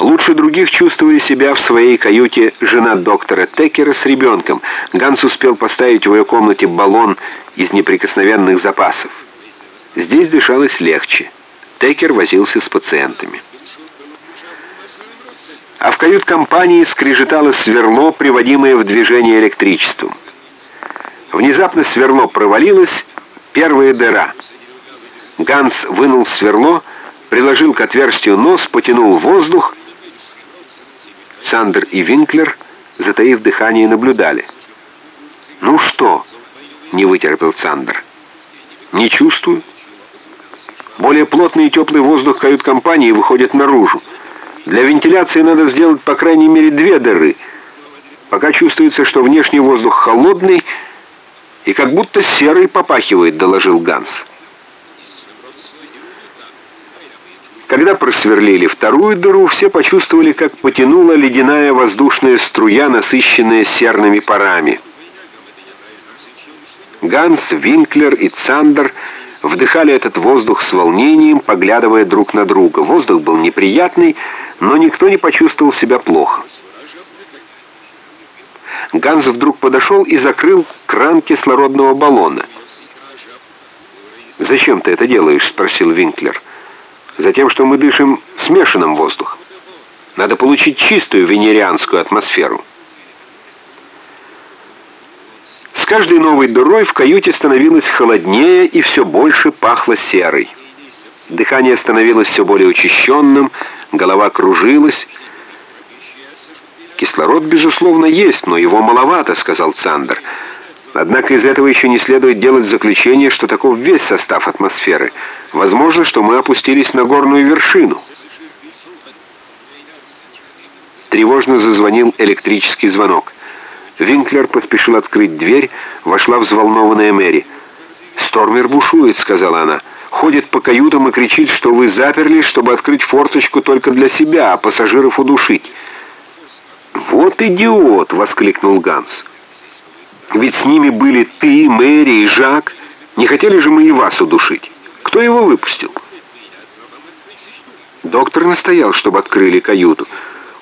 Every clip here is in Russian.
Лучше других чувствовали себя в своей каюте жена доктора Текера с ребенком. Ганс успел поставить в ее комнате баллон из неприкосновенных запасов. Здесь дышалось легче. Текер возился с пациентами. А в кают-компании скрежетало сверло, приводимое в движение электричеством. Внезапно сверло провалилось, первая дыра. Ганс вынул сверло, приложил к отверстию нос, потянул воздух. Сандер и Винклер, затаив дыхание, наблюдали. «Ну что?» — не вытерпел Сандер. «Не чувствую». Более плотный и теплый воздух кают-компании выходит наружу. Для вентиляции надо сделать по крайней мере две дыры. Пока чувствуется, что внешний воздух холодный и как будто серый попахивает, доложил Ганс. Когда просверлили вторую дыру, все почувствовали, как потянула ледяная воздушная струя, насыщенная серными парами. Ганс, Винклер и Цандер вдыхали этот воздух с волнением, поглядывая друг на друга. Воздух был неприятный, но никто не почувствовал себя плохо. Ганс вдруг подошел и закрыл кран кислородного баллона. «Зачем ты это делаешь?» — спросил Винклер. Затем, что мы дышим смешанным воздухом. Надо получить чистую венерианскую атмосферу. С каждой новой дырой в каюте становилось холоднее и все больше пахло серой. Дыхание становилось все более учащенным, голова кружилась. «Кислород, безусловно, есть, но его маловато», — сказал Цандер. Однако из этого еще не следует делать заключение, что таков весь состав атмосферы. Возможно, что мы опустились на горную вершину. Тревожно зазвонил электрический звонок. Винклер поспешил открыть дверь, вошла взволнованная Мэри. «Стормер бушует», — сказала она. «Ходит по каютам и кричит, что вы заперлись, чтобы открыть форточку только для себя, а пассажиров удушить». «Вот идиот!» — воскликнул Ганс. Ведь с ними были ты, Мэри и Жак. Не хотели же мы и вас удушить? Кто его выпустил?» Доктор настоял, чтобы открыли каюту.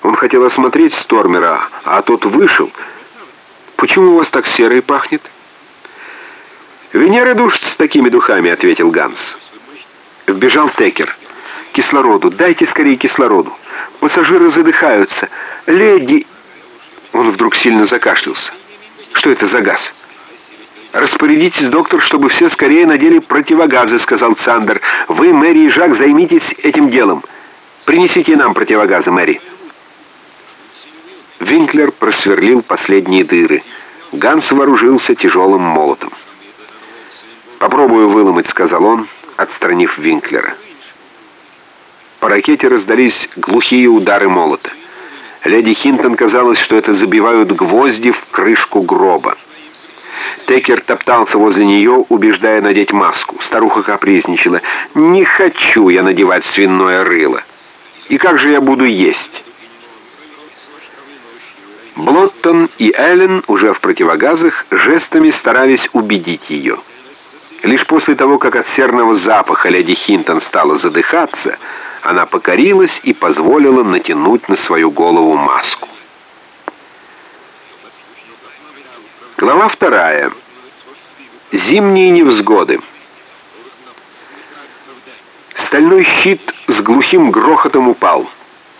Он хотел осмотреть Стормера, а тот вышел. «Почему у вас так серо и пахнет?» «Венера душит с такими духами», — ответил Ганс. Вбежал Текер. «Кислороду! Дайте скорее кислороду! Пассажиры задыхаются! Леди...» Он вдруг сильно закашлялся. Что это за газ? «Распорядитесь, доктор, чтобы все скорее надели противогазы», — сказал Цандер. «Вы, Мэри и Жак, займитесь этим делом. Принесите нам противогазы, Мэри». Винклер просверлил последние дыры. Ганс вооружился тяжелым молотом. «Попробую выломать», — сказал он, отстранив Винклера. По ракете раздались глухие удары молота. Леди Хинтон казалось, что это забивают гвозди в крышку гроба. Текер топтался возле нее, убеждая надеть маску. Старуха капризничала. «Не хочу я надевать свиное рыло. И как же я буду есть?» Блоттон и Эллен, уже в противогазах, жестами старались убедить ее. Лишь после того, как от серного запаха леди Хинтон стала задыхаться, она покорилась и позволила натянуть на свою голову маску. Глава вторая. Зимние невзгоды. Стальной щит с глухим грохотом упал.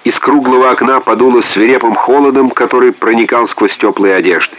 Из круглого окна подуло свирепым холодом, который проникал сквозь теплые одежды.